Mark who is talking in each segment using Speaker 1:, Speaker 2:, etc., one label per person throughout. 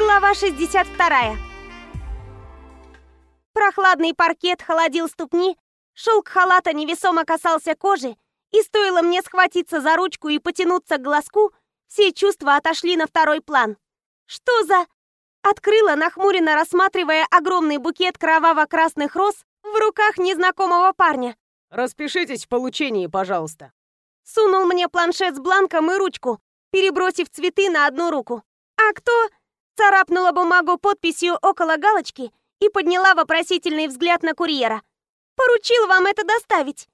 Speaker 1: Глава 62. Прохладный паркет холодил ступни, шелк халата невесомо касался кожи, и стоило мне схватиться за ручку и потянуться к глазку, все чувства отошли на второй план. Что за... Открыла, нахмуренно рассматривая огромный букет кроваво-красных роз в руках незнакомого парня.
Speaker 2: «Распишитесь в получении, пожалуйста».
Speaker 1: Сунул мне планшет с бланком и ручку, перебросив цветы на одну руку. «А кто?» Царапнула бумагу подписью около галочки и подняла вопросительный взгляд на курьера. «Поручил вам это доставить».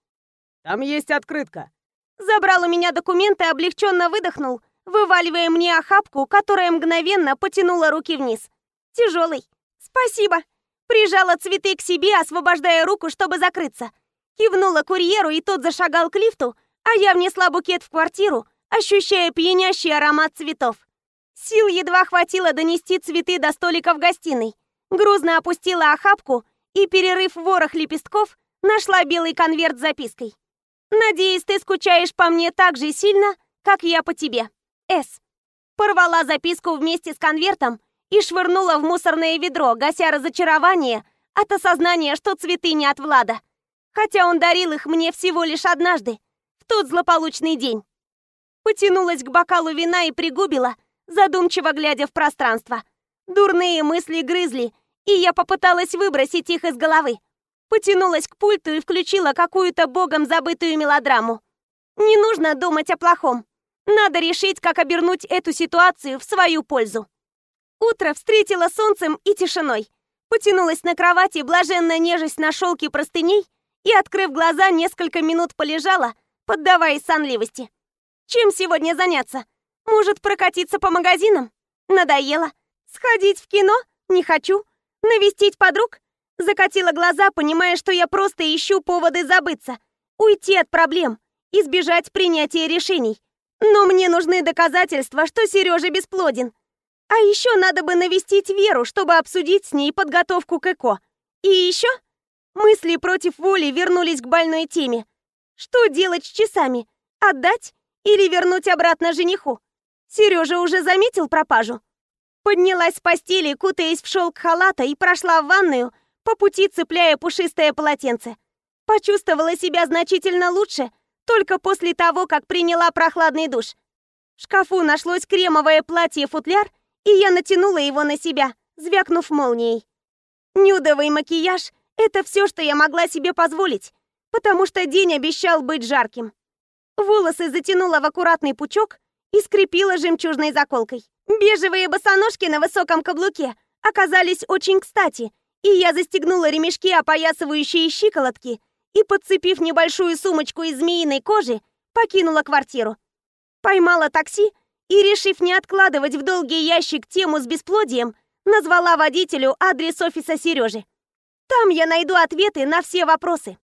Speaker 2: «Там есть открытка».
Speaker 1: Забрал у меня документы, облегченно выдохнул, вываливая мне охапку, которая мгновенно потянула руки вниз. Тяжелый. «Спасибо». Прижала цветы к себе, освобождая руку, чтобы закрыться. Кивнула курьеру, и тот зашагал к лифту, а я внесла букет в квартиру, ощущая пьянящий аромат цветов. Сил едва хватило донести цветы до столика в гостиной. Грузно опустила охапку и, перерыв ворох лепестков, нашла белый конверт с запиской. «Надеюсь, ты скучаешь по мне так же сильно, как я по тебе. С». Порвала записку вместе с конвертом и швырнула в мусорное ведро, гася разочарование от осознания, что цветы не от Влада. Хотя он дарил их мне всего лишь однажды, в тот злополучный день. Потянулась к бокалу вина и пригубила – задумчиво глядя в пространство. Дурные мысли грызли, и я попыталась выбросить их из головы. Потянулась к пульту и включила какую-то богом забытую мелодраму. Не нужно думать о плохом. Надо решить, как обернуть эту ситуацию в свою пользу. Утро встретило солнцем и тишиной. Потянулась на кровати, блаженно нежесть на шелке простыней и, открыв глаза, несколько минут полежала, поддаваясь сонливости. Чем сегодня заняться? Может, прокатиться по магазинам? Надоело. Сходить в кино? Не хочу. Навестить подруг? Закатила глаза, понимая, что я просто ищу поводы забыться. Уйти от проблем. Избежать принятия решений. Но мне нужны доказательства, что Сережа бесплоден. А еще надо бы навестить Веру, чтобы обсудить с ней подготовку к ЭКО. И еще мысли против воли вернулись к больной теме. Что делать с часами? Отдать или вернуть обратно жениху? Сережа уже заметил пропажу? Поднялась с постели, кутаясь в шелк халата и прошла в ванную, по пути цепляя пушистое полотенце. Почувствовала себя значительно лучше, только после того, как приняла прохладный душ. В шкафу нашлось кремовое платье-футляр, и я натянула его на себя, звякнув молнией. Нюдовый макияж — это все, что я могла себе позволить, потому что день обещал быть жарким. Волосы затянула в аккуратный пучок, и скрепила жемчужной заколкой. Бежевые босоножки на высоком каблуке оказались очень кстати, и я застегнула ремешки, опоясывающие щиколотки, и, подцепив небольшую сумочку из змеиной кожи, покинула квартиру. Поймала такси и, решив не откладывать в долгий ящик тему с бесплодием, назвала водителю адрес офиса Сережи. Там я найду ответы на все вопросы.